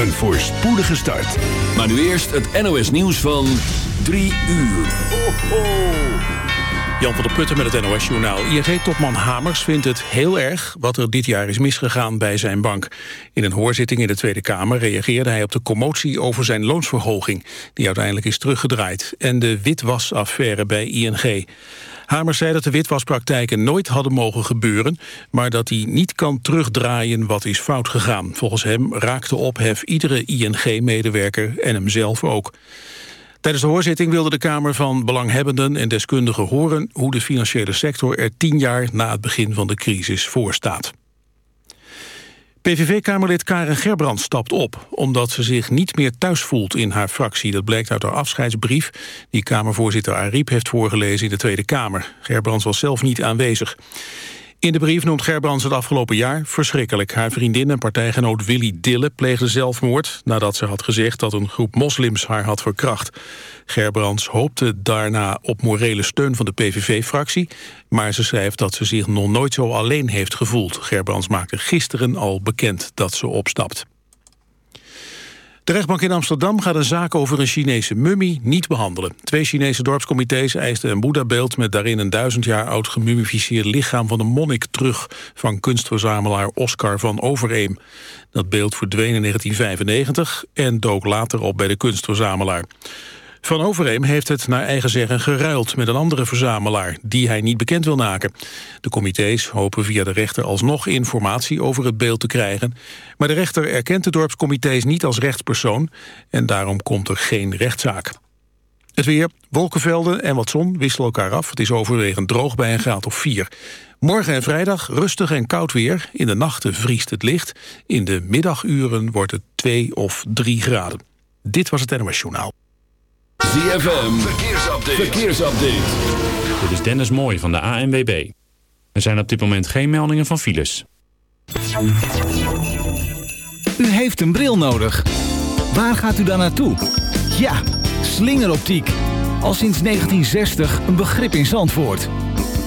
een voorspoedige start. Maar nu eerst het NOS nieuws van 3 uur. Ho, ho. Jan van der Putten met het NOS-journaal. ING-topman Hamers vindt het heel erg wat er dit jaar is misgegaan bij zijn bank. In een hoorzitting in de Tweede Kamer reageerde hij op de commotie over zijn loonsverhoging, die uiteindelijk is teruggedraaid, en de witwasaffaire bij ING. Hamers zei dat de witwaspraktijken nooit hadden mogen gebeuren... maar dat hij niet kan terugdraaien wat is fout gegaan. Volgens hem raakte ophef iedere ING-medewerker en hemzelf ook. Tijdens de hoorzitting wilde de Kamer van Belanghebbenden en deskundigen horen... hoe de financiële sector er tien jaar na het begin van de crisis voor staat. PVV-kamerlid Karen Gerbrand stapt op... omdat ze zich niet meer thuis voelt in haar fractie. Dat blijkt uit haar afscheidsbrief... die Kamervoorzitter Ariep heeft voorgelezen in de Tweede Kamer. Gerbrand was zelf niet aanwezig. In de brief noemt Gerbrands het afgelopen jaar verschrikkelijk. Haar vriendin en partijgenoot Willy Dille pleegde zelfmoord... nadat ze had gezegd dat een groep moslims haar had verkracht. Gerbrands hoopte daarna op morele steun van de PVV-fractie... maar ze schrijft dat ze zich nog nooit zo alleen heeft gevoeld. Gerbrands maakte gisteren al bekend dat ze opstapt. De rechtbank in Amsterdam gaat een zaak over een Chinese mummie niet behandelen. Twee Chinese dorpscomité's eisten een Boeddha-beeld... met daarin een duizend jaar oud gemummificeerd lichaam van een monnik terug... van kunstverzamelaar Oscar van Overeem. Dat beeld verdween in 1995 en dook later op bij de kunstverzamelaar. Van Overeem heeft het naar eigen zeggen geruild met een andere verzamelaar, die hij niet bekend wil maken. De comité's hopen via de rechter alsnog informatie over het beeld te krijgen. Maar de rechter erkent de dorpscomité's niet als rechtspersoon en daarom komt er geen rechtszaak. Het weer, wolkenvelden en wat zon wisselen elkaar af. Het is overwegend droog bij een graad of 4. Morgen en vrijdag rustig en koud weer. In de nachten vriest het licht. In de middaguren wordt het 2 of 3 graden. Dit was het NOS Journaal. ZFM, verkeersupdate. verkeersupdate. Dit is Dennis Mooij van de ANWB. Er zijn op dit moment geen meldingen van files. U heeft een bril nodig. Waar gaat u dan naartoe? Ja, slingeroptiek. Al sinds 1960 een begrip in Zandvoort.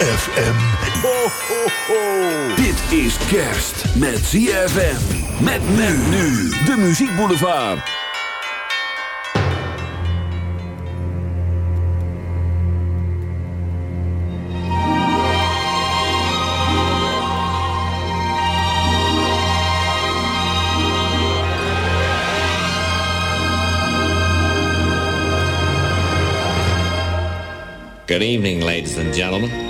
FM. Ho, ho, ho. Dit is kerst met ZFM. Met men nu. De Muziek Boulevard. Good evening, ladies and gentlemen.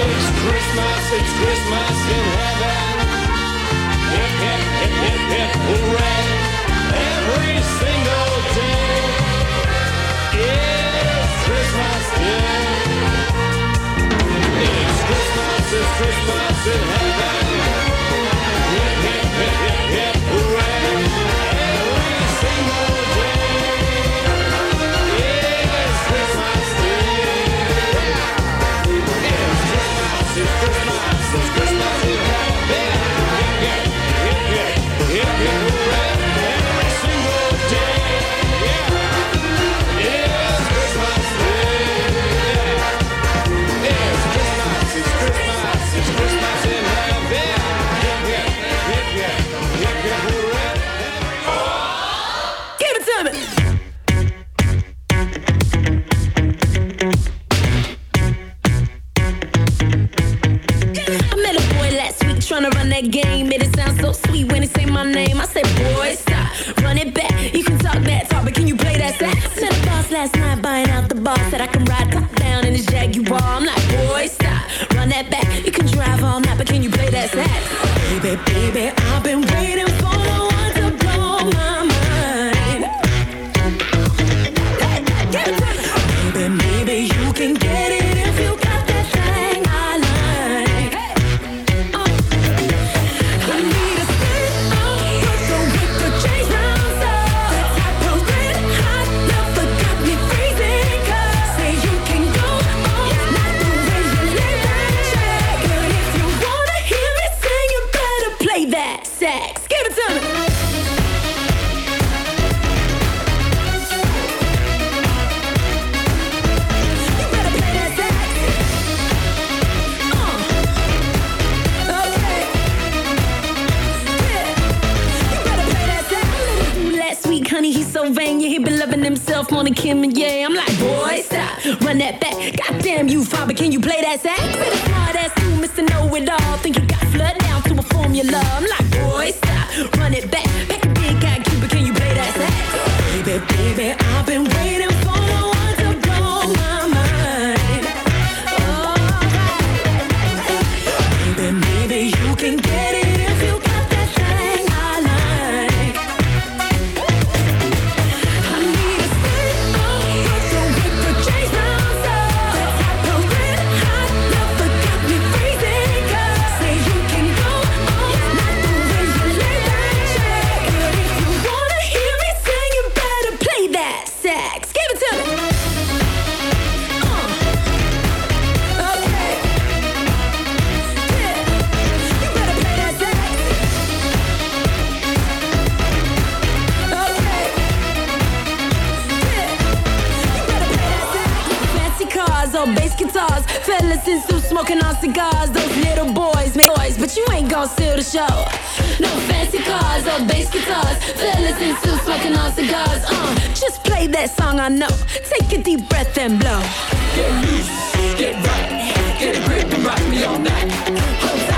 It's Christmas, it's Christmas in heaven. Hip, hip, hip, hip, hip, hooray. Every single day. It's Christmas Day. It's Christmas, it's Christmas in heaven. When he say my name. I said, boy, stop, run it back. You can talk that talk, but can you play that sax? Met a boss last night buying out the bar. Said I can ride top down in his Jaguar. I'm like, boy, stop, run that back. You can drive all night, but can you play that sax? Baby, baby, cigars. Those little boys make noise, but you ain't gon' steal the show. No fancy cars or bass guitars, fellas in suits smoking on cigars. Uh, just play that song I know. Take a deep breath and blow. Get loose, get right, get a grip and rock me all night.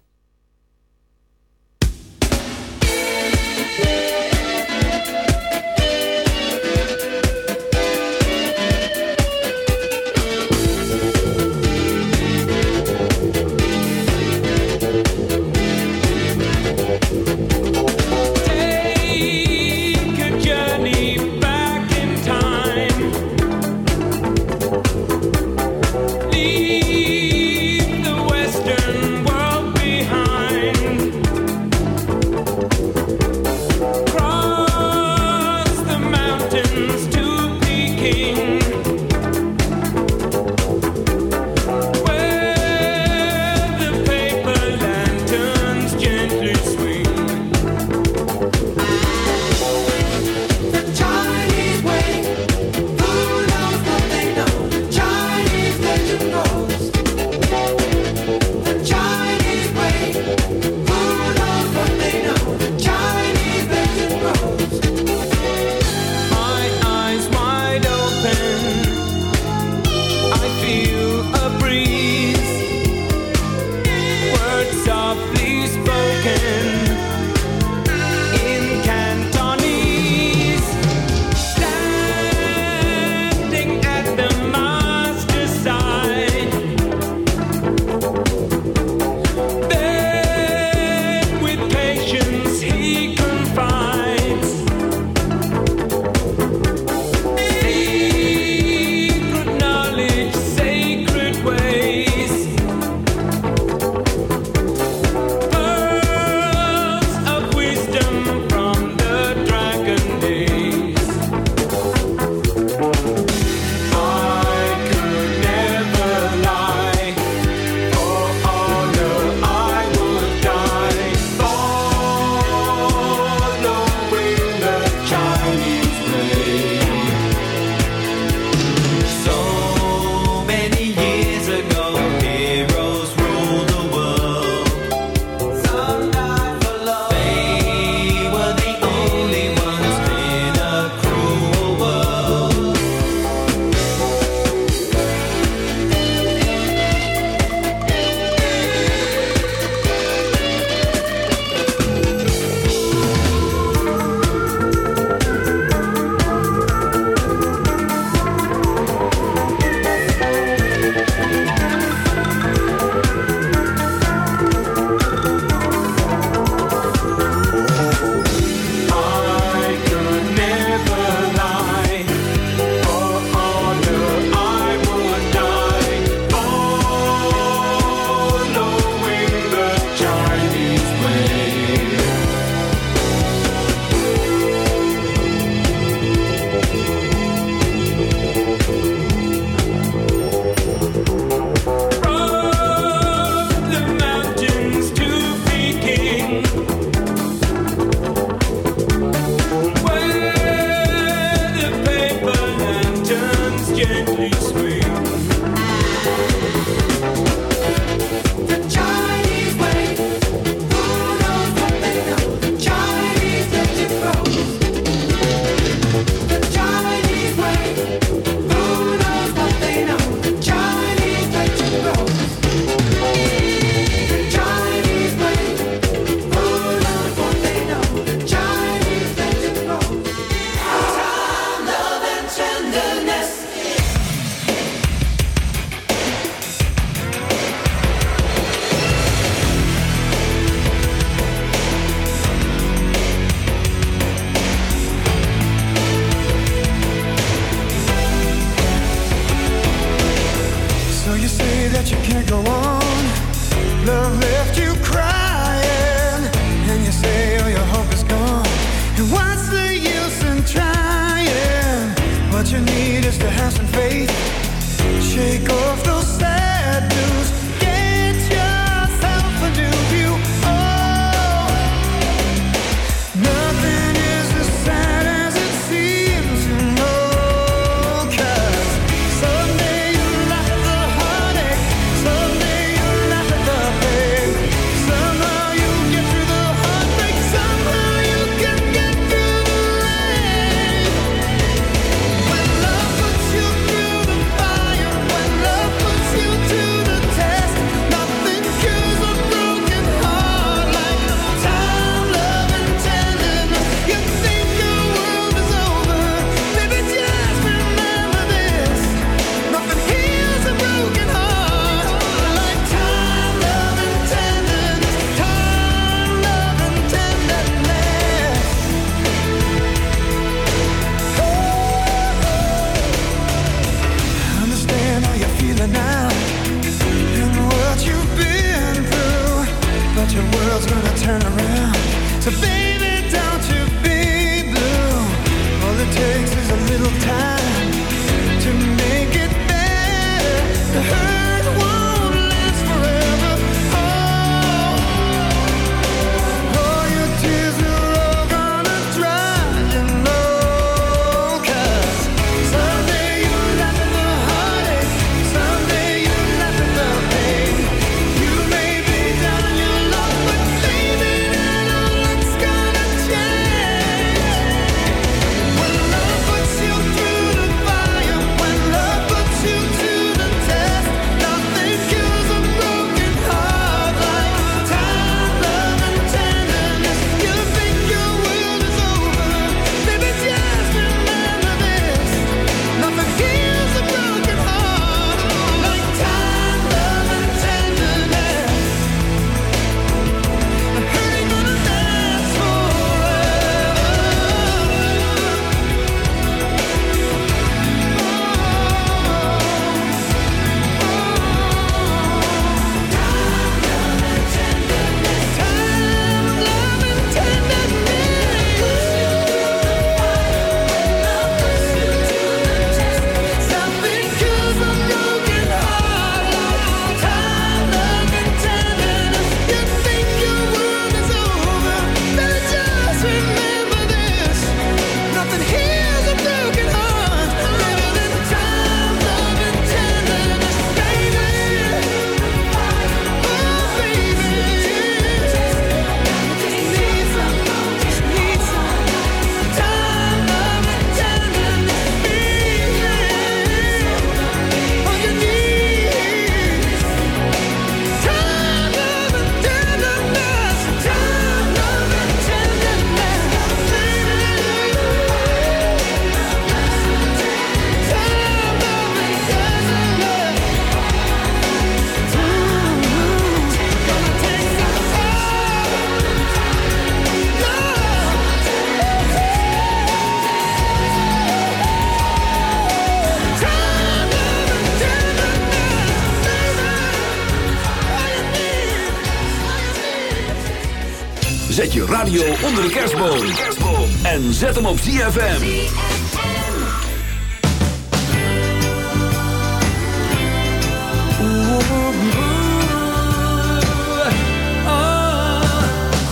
onder de kerstboom. En zet hem op ZFM.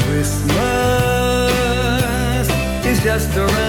Christmas is just around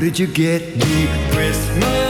did you get me? Christmas.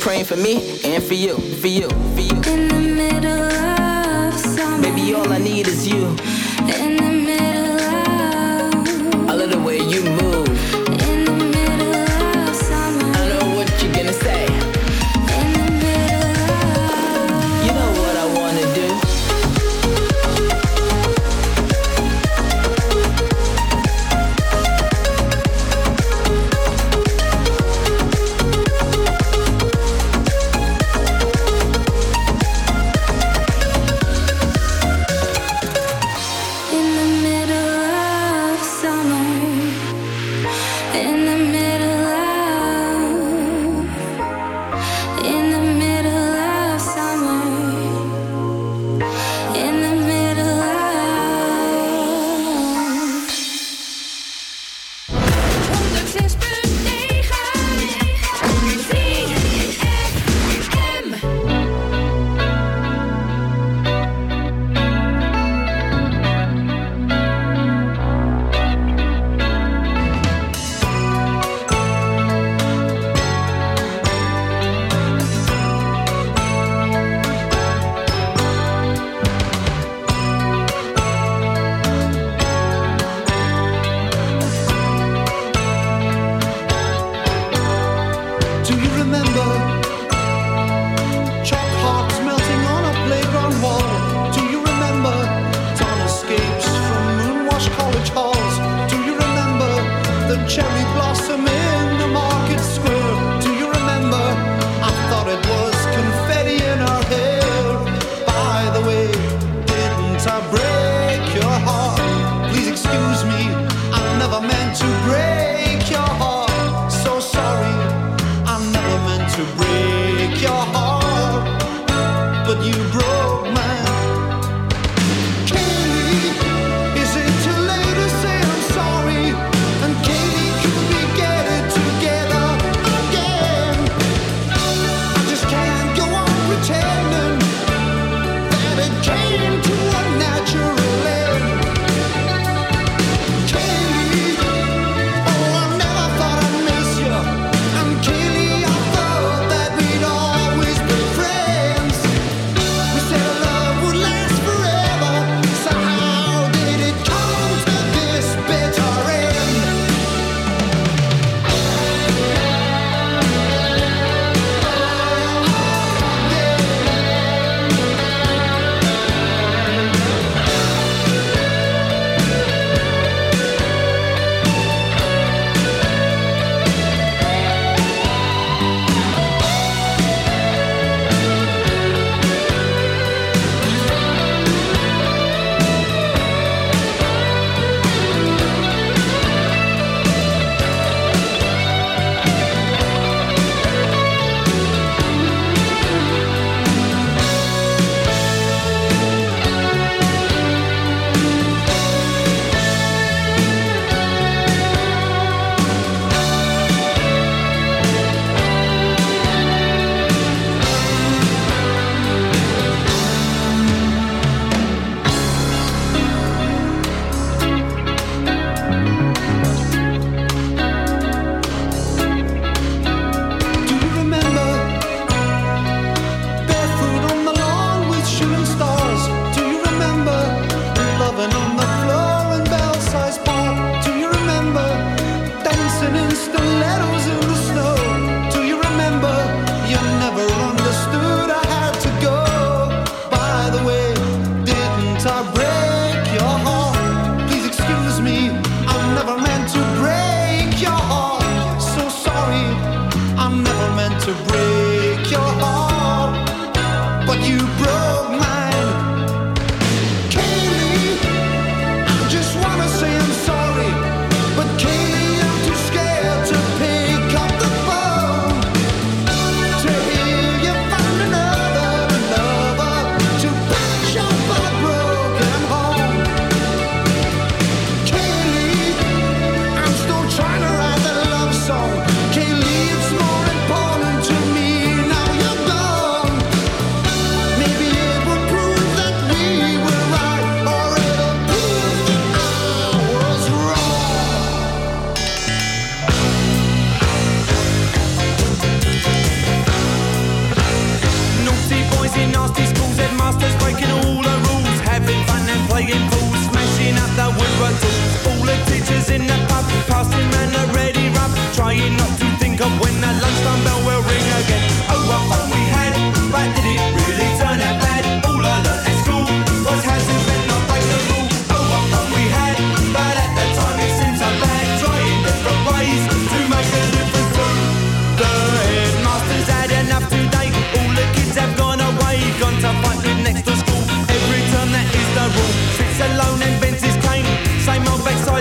praying for me and for you, for you, for you. In the middle of summer, baby, all I need is you. In the middle.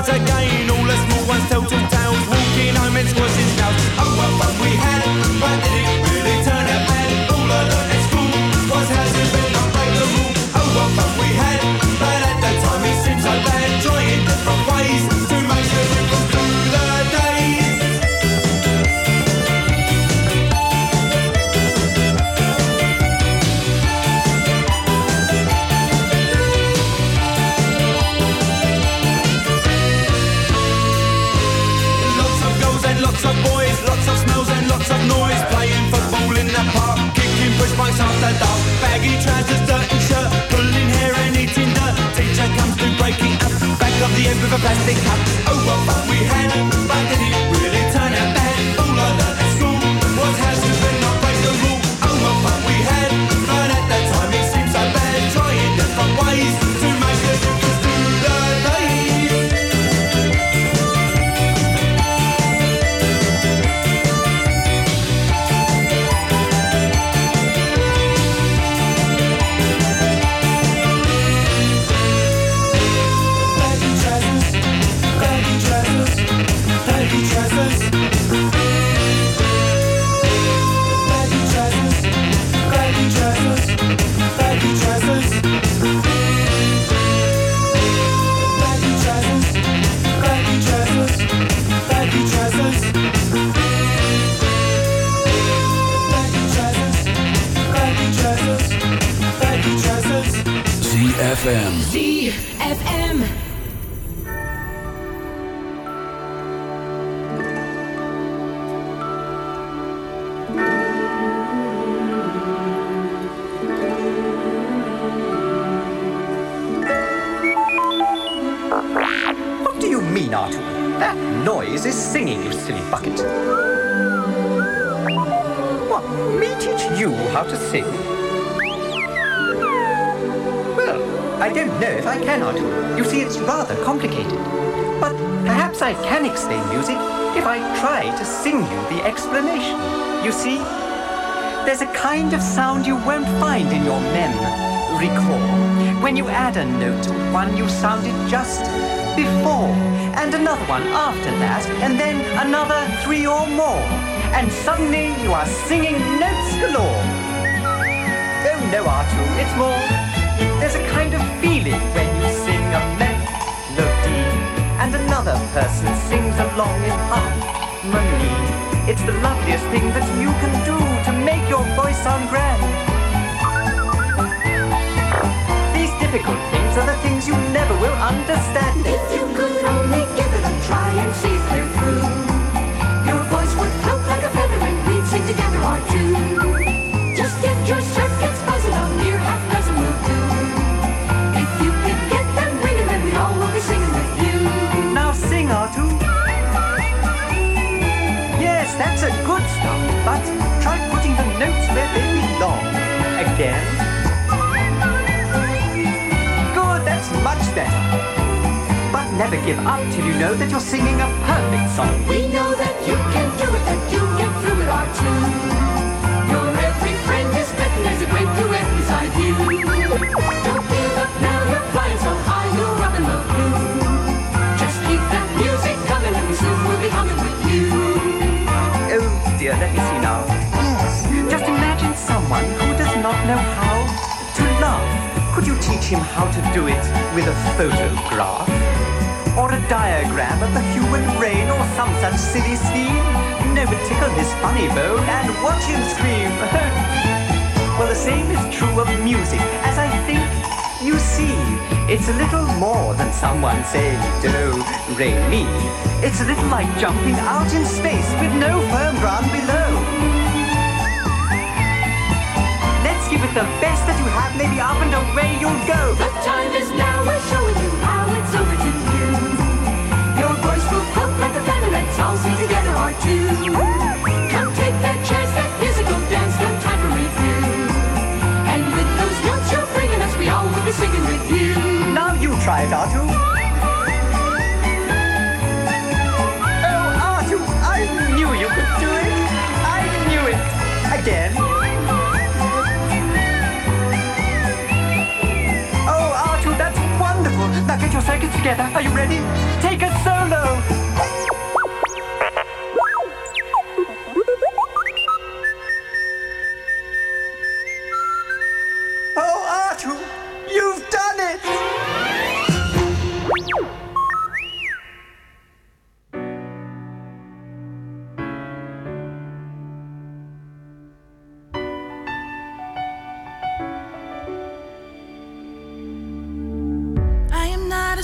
I got with a plastic cup. Oh, well, we had back in the ZFM. ZFM. What do you mean, Artoo? That noise is singing, you silly bucket. What, me teach you how to sing? I don't know if I can, Artoo. You see, it's rather complicated. But perhaps I can explain music if I try to sing you the explanation. You see, there's a kind of sound you won't find in your mem. Recall. When you add a note to one you sounded just before, and another one after that, and then another three or more, and suddenly you are singing notes galore. Oh no, Artoo, it's more. There's a kind of feeling when you sing a melody, and another person sings along in harmony. It's the loveliest thing that you can do to make your voice sound grand. These difficult things are the things you never will understand. If you could only give it a try and see through, your voice would float like a feather and we'd sing together our tune. Notes where they belong. Again. Good, that's much better. But never give up till you know that you're singing a perfect song. We know that you can do it, that you teach him how to do it with a photograph? Or a diagram of the human brain or some such silly scheme? No, but tickle his funny bone and watch him scream. well, the same is true of music, as I think you see. It's a little more than someone saying do, re, mi. It's a little like jumping out in space with no firm ground below. The best that you have, maybe up and away you'll go. The time is now, we're showing you how it's over to you. Your voice will float like a feather, let's all sing together our tune. Come take that chance, that musical dance, no time for review. And with those notes you're bringing us, we all will be singing with you. Now you try it, Artoo. Oh, Artoo, I knew you could do it. I knew it. Again. Your circuits together. Are you ready? Take a solo.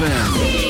ZFM.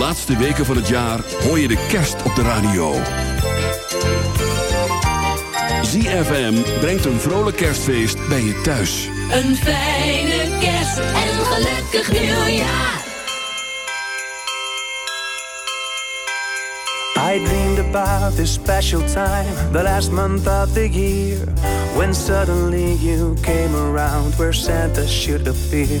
Laatste weken van het jaar hoor je de kerst op de radio. ZFM brengt een vrolijk kerstfeest bij je thuis. Een fijne kerst en een gelukkig nieuwjaar. I dreamed about this special time, the last month of the year, when suddenly you came around where Santa should appear.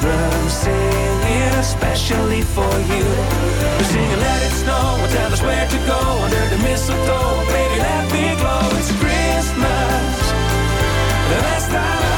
Children singing, especially for you. They're singing, let it snow, and tell us where to go under the mistletoe. Baby, let me glow. It's Christmas, the best time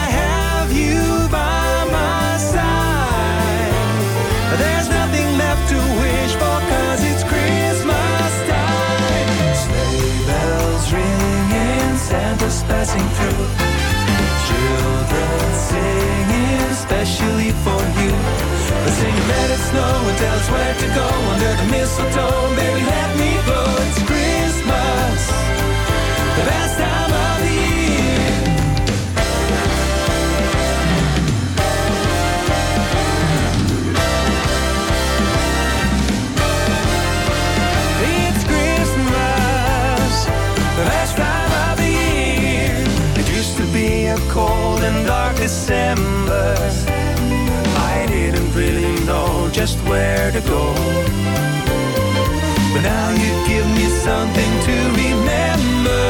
Baby, let me go. It's Christmas, the best time of the year. It's Christmas, the best time of the year. It used to be a cold and dark December. I didn't really know just where to go. Now you give me something to remember.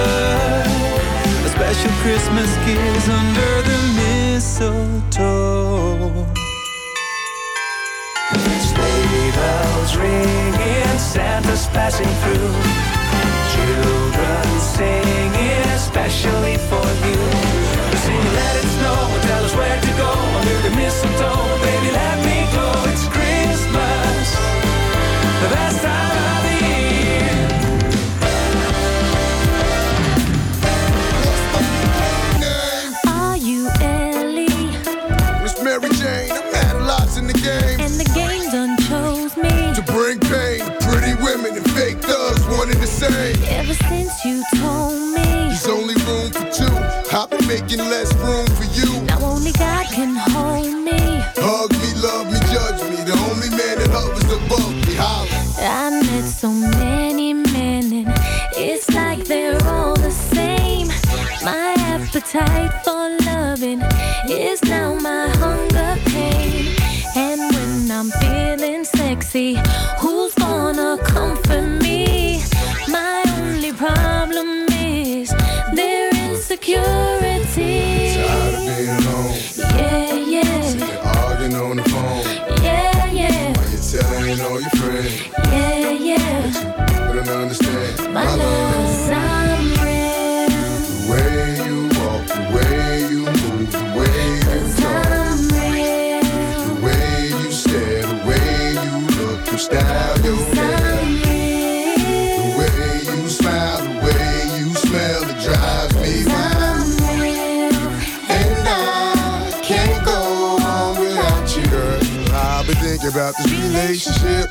A special Christmas kiss under the mistletoe. Sleigh bells ringing, Santa's passing through. Children singing, especially for you. Sing, let it snow, tell us where to go under the mistletoe. Baby, let me go. It's Christmas, the best time making less room for you. Now only God can hold me. Hug me, love me, judge me. The only man that hovers above me. Holla. I met so many men and it's like they're all the same. My appetite for loving is now my hunger pain. And when I'm feeling sexy, who's relationship,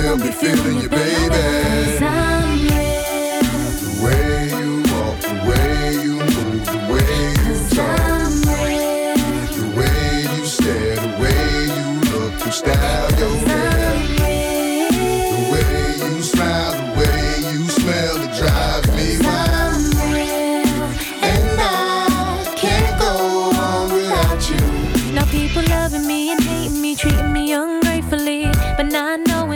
be feeling you, baby.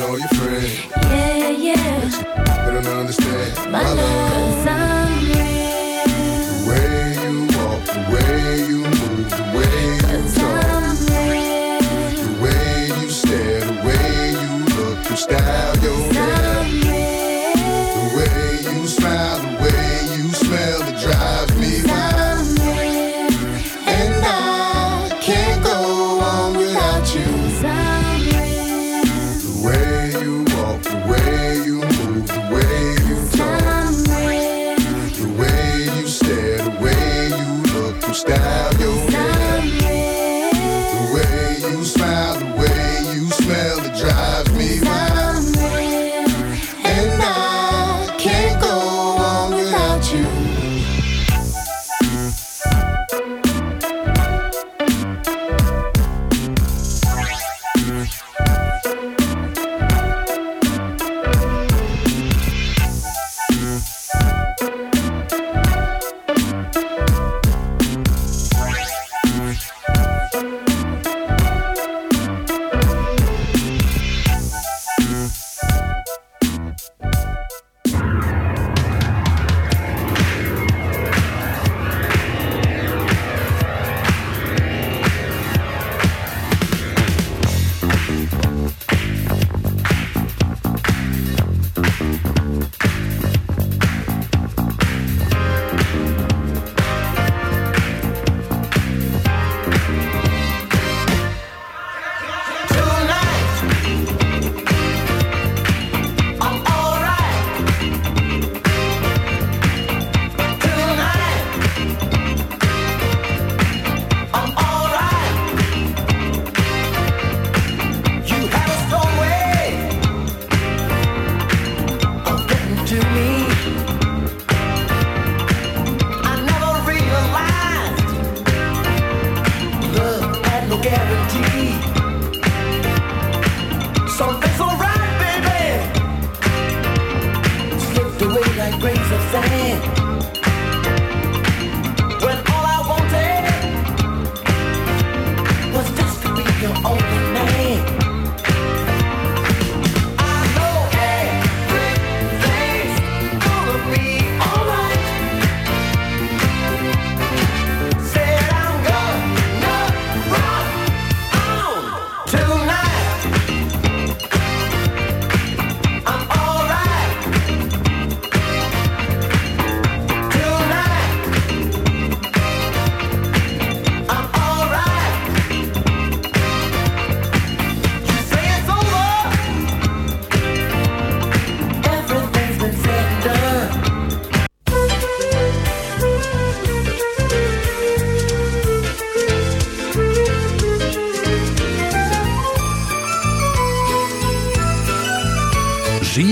All your friends? yeah, yeah. They don't understand My love, cause